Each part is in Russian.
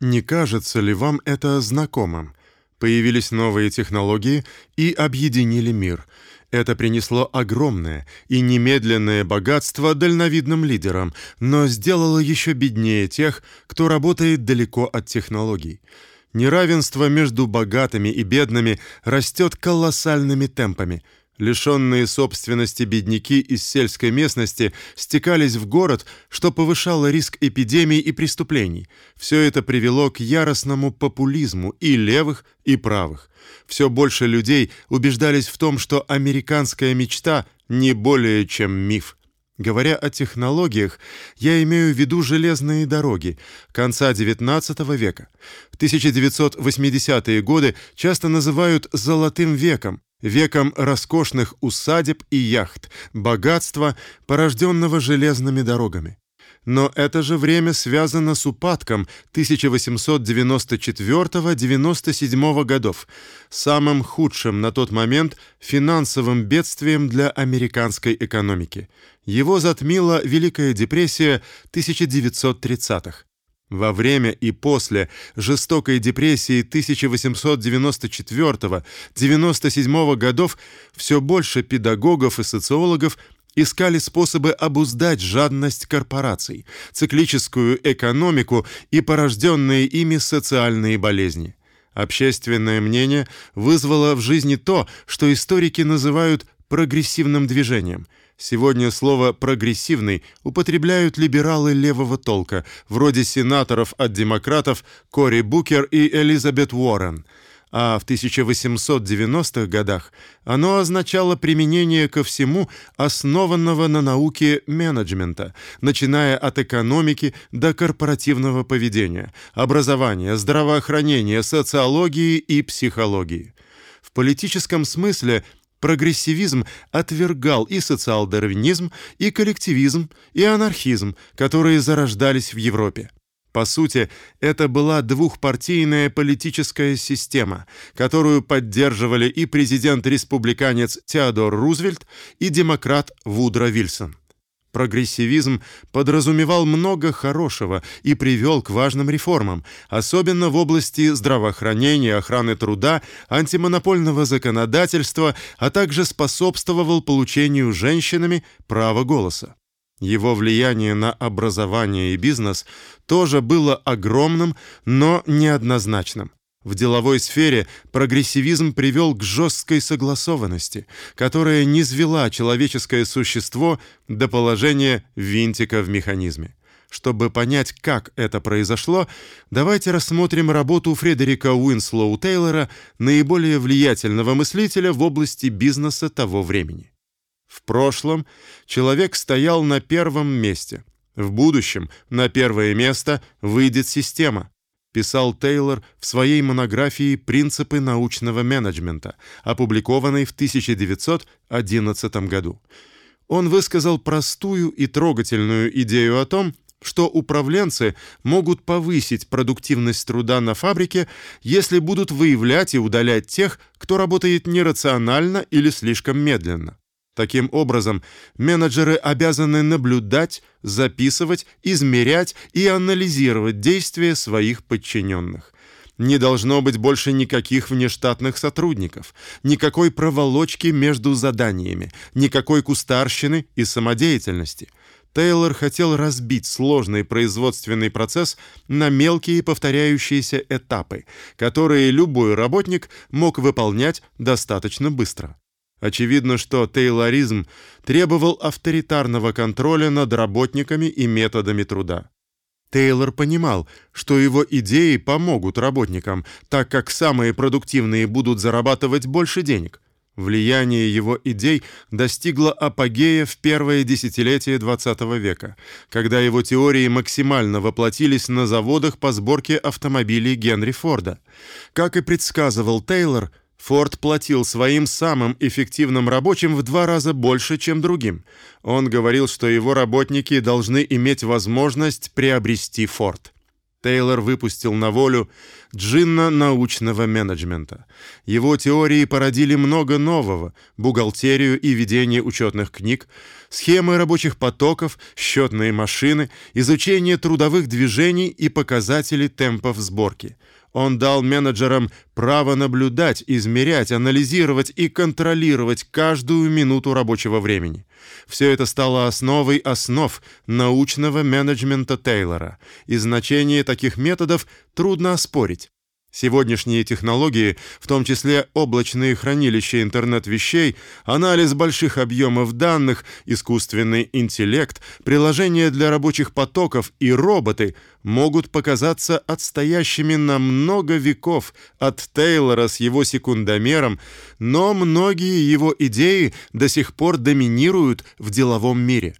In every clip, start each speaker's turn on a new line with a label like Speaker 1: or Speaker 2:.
Speaker 1: Не кажется ли вам это знакомым? Появились новые технологии и объединили мир. Это принесло огромное и немедленное богатство дальновидным лидерам, но сделало еще беднее тех, кто работает далеко от технологий. Неравенство между богатыми и бедными растет колоссальными темпами – Лишенные собственности бедняки из сельской местности стекались в город, что повышало риск эпидемий и преступлений. Все это привело к яростному популизму и левых, и правых. Все больше людей убеждались в том, что американская мечта не более чем миф. Говоря о технологиях, я имею в виду железные дороги конца XIX века. В 1980-е годы часто называют золотым веком, веком роскошных усадеб и яхт, богатства, порожденного железными дорогами. Но это же время связано с упадком 1894-97 годов, самым худшим на тот момент финансовым бедствием для американской экономики. Его затмила Великая депрессия 1930-х. Во время и после жестокой депрессии 1894-97 годов все больше педагогов и социологов искали способы обуздать жадность корпораций, циклическую экономику и порожденные ими социальные болезни. Общественное мнение вызвало в жизни то, что историки называют прогрессивным движением – Сегодня слово прогрессивный употребляют либералы левого толка, вроде сенаторов от демократов Кори Букер и Элизабет Уоррен. А в 1890-х годах оно означало применение ко всему основанного на науке менеджмента, начиная от экономики до корпоративного поведения, образования, здравоохранения, социологии и психологии. В политическом смысле Прогрессивизм отвергал и социал-дарвинизм, и коллективизм, и анархизм, которые зарождались в Европе. По сути, это была двухпартийная политическая система, которую поддерживали и президент-республиканец Теодор Рузвельт, и демократ Вудро Вильсон. Прогрессивизм подразумевал много хорошего и привел к важным реформам, особенно в области здравоохранения, охраны труда, антимонопольного законодательства, а также способствовал получению женщинами права голоса. Его влияние на образование и бизнес тоже было огромным, но неоднозначным. В деловой сфере прогрессивизм привел к жесткой согласованности, которая низвела человеческое существо до положения винтика в механизме. Чтобы понять, как это произошло, давайте рассмотрим работу Фредерика Уинслоу Тейлора, наиболее влиятельного мыслителя в области бизнеса того времени. В прошлом человек стоял на первом месте. В будущем на первое место выйдет система писал Тейлор в своей монографии Принципы научного менеджмента, опубликованной в 1911 году. Он высказал простую и трогательную идею о том, что управленцы могут повысить продуктивность труда на фабрике, если будут выявлять и удалять тех, кто работает нерационально или слишком медленно. Таким образом, менеджеры обязаны наблюдать, записывать, измерять и анализировать действия своих подчиненных. Не должно быть больше никаких внештатных сотрудников, никакой проволочки между заданиями, никакой кустарщины и самодеятельности. Тейлор хотел разбить сложный производственный процесс на мелкие повторяющиеся этапы, которые любой работник мог выполнять достаточно быстро. Очевидно, что тейлоризм требовал авторитарного контроля над работниками и методами труда. Тейлор понимал, что его идеи помогут работникам, так как самые продуктивные будут зарабатывать больше денег. Влияние его идей достигло апогея в первое десятилетие XX века, когда его теории максимально воплотились на заводах по сборке автомобилей Генри Форда. Как и предсказывал Тейлор, Форд платил своим самым эффективным рабочим в два раза больше, чем другим. Он говорил, что его работники должны иметь возможность приобрести Форд. Тейлор выпустил на волю джинна научного менеджмента. Его теории породили много нового: бухгалтерию и ведение учетных книг, схемы рабочих потоков, счетные машины, изучение трудовых движений и показатели темпов сборки. Он дал менеджерам право наблюдать, измерять, анализировать и контролировать каждую минуту рабочего времени. Все это стало основой основ научного менеджмента Тейлора, и значение таких методов трудно оспорить. Сегодняшние технологии, в том числе облачные хранилища интернет-вещей, анализ больших объемов данных, искусственный интеллект, приложения для рабочих потоков и роботы могут показаться отстоящими на много веков от Тейлора с его секундомером, но многие его идеи до сих пор доминируют в деловом мире.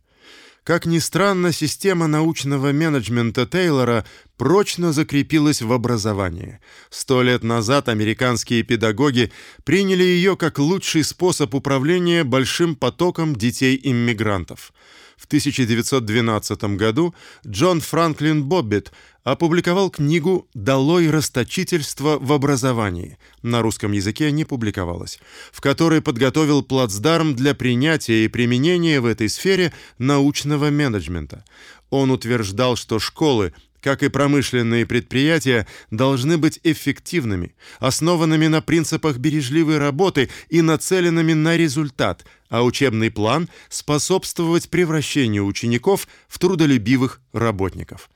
Speaker 1: Как ни странно, система научного менеджмента Тейлора прочно закрепилась в образовании. Сто лет назад американские педагоги приняли ее как лучший способ управления большим потоком детей-иммигрантов. В 1912 году Джон Франклин Боббит опубликовал книгу «Долой расточительство в образовании», на русском языке не публиковалась, в которой подготовил плацдарм для принятия и применения в этой сфере научного менеджмента. Он утверждал, что школы как и промышленные предприятия, должны быть эффективными, основанными на принципах бережливой работы и нацеленными на результат, а учебный план способствовать превращению учеников в трудолюбивых работников.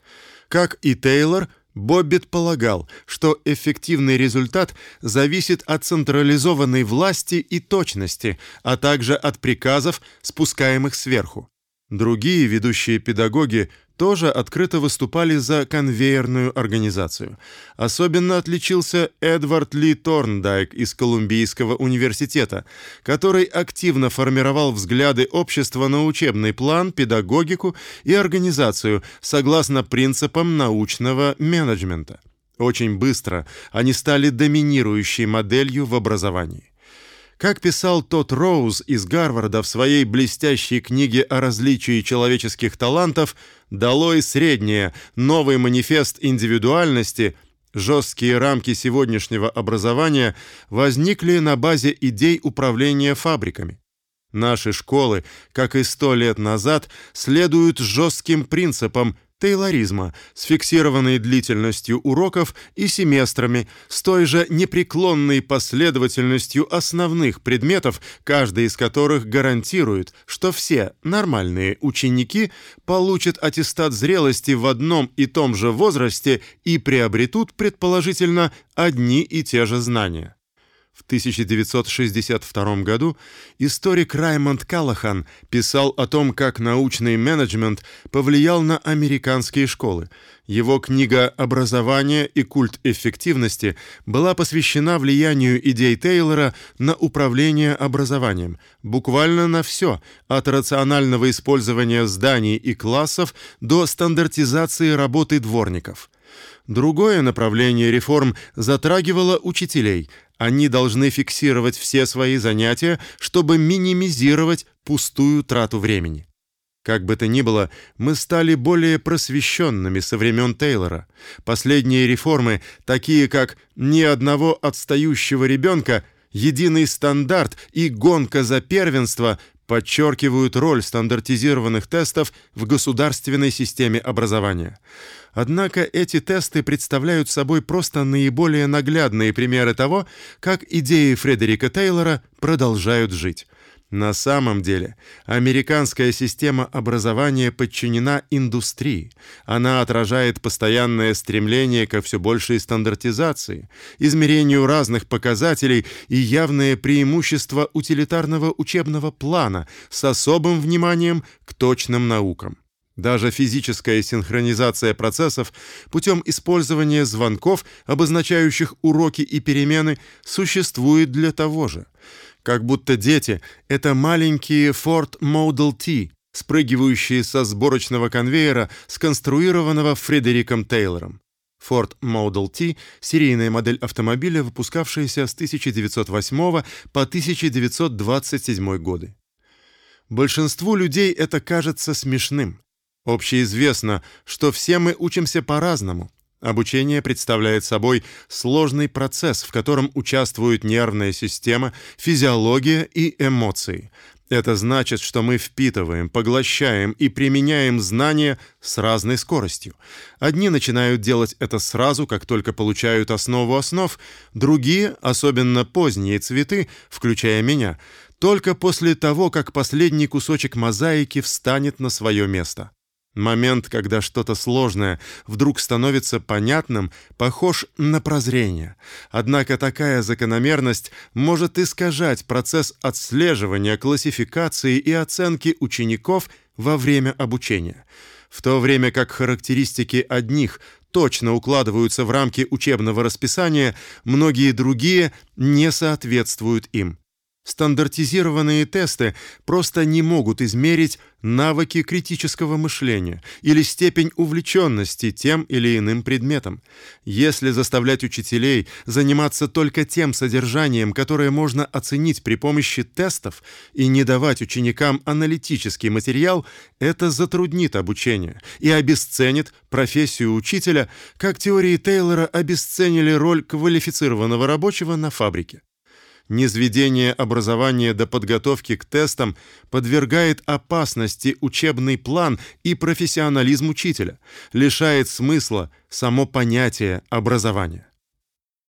Speaker 1: Как и Тейлор, Боббит полагал, что эффективный результат зависит от централизованной власти и точности, а также от приказов, спускаемых сверху. Другие ведущие педагоги тоже открыто выступали за конвейерную организацию. Особенно отличился Эдвард Ли Торндайк из Колумбийского университета, который активно формировал взгляды общества на учебный план, педагогику и организацию согласно принципам научного менеджмента. Очень быстро они стали доминирующей моделью в образовании. Как писал тот Роуз из Гарварда в своей блестящей книге о различии человеческих талантов «Долой среднее. Новый манифест индивидуальности», жесткие рамки сегодняшнего образования возникли на базе идей управления фабриками. Наши школы, как и сто лет назад, следуют жестким принципам тейлоризма с фиксированной длительностью уроков и семестрами, с той же непреклонной последовательностью основных предметов, каждый из которых гарантирует, что все нормальные ученики получат аттестат зрелости в одном и том же возрасте и приобретут предположительно одни и те же знания. В 1962 году историк Раймонд Каллахан писал о том, как научный менеджмент повлиял на американские школы. Его книга Образование и культ эффективности была посвящена влиянию идей Тейлора на управление образованием, буквально на все, от рационального использования зданий и классов до стандартизации работы дворников. Другое направление реформ затрагивало учителей. Они должны фиксировать все свои занятия, чтобы минимизировать пустую трату времени. Как бы то ни было, мы стали более просвещенными со времен Тейлора. Последние реформы, такие как ни одного отстающего ребенка, единый стандарт и гонка за первенство, подчеркивают роль стандартизированных тестов в государственной системе образования. Однако эти тесты представляют собой просто наиболее наглядные примеры того, как идеи Фредерика Тейлора продолжают жить. На самом деле, американская система образования подчинена индустрии. Она отражает постоянное стремление ко все большей стандартизации, измерению разных показателей и явное преимущество утилитарного учебного плана с особым вниманием к точным наукам. Даже физическая синхронизация процессов путем использования звонков, обозначающих уроки и перемены, существует для того же как будто дети это маленькие Ford Model T, спрыгивающие со сборочного конвейера, сконструированного Фредериком Тейлором. Ford Model T серийная модель автомобиля, выпускавшаяся с 1908 по 1927 годы. Большинству людей это кажется смешным. Общеизвестно, что все мы учимся по-разному. Обучение представляет собой сложный процесс, в котором участвуют нервная система, физиология и эмоции. Это значит, что мы впитываем, поглощаем и применяем знания с разной скоростью. Одни начинают делать это сразу, как только получают основу основ, другие, особенно поздние цветы, включая меня, только после того, как последний кусочек мозаики встанет на свое место. Момент, когда что-то сложное вдруг становится понятным, похож на прозрение. Однако такая закономерность может искажать процесс отслеживания, классификации и оценки учеников во время обучения. В то время как характеристики одних точно укладываются в рамки учебного расписания, многие другие не соответствуют им. Стандартизированные тесты просто не могут измерить навыки критического мышления или степень увлеченности тем или иным предметом. Если заставлять учителей заниматься только тем содержанием, которое можно оценить при помощи тестов, и не давать ученикам аналитический материал, это затруднит обучение и обесценит профессию учителя, как теории Тейлора обесценили роль квалифицированного рабочего на фабрике. Низведение образования до подготовки к тестам подвергает опасности учебный план и профессионализм учителя, лишает смысла само понятие образования.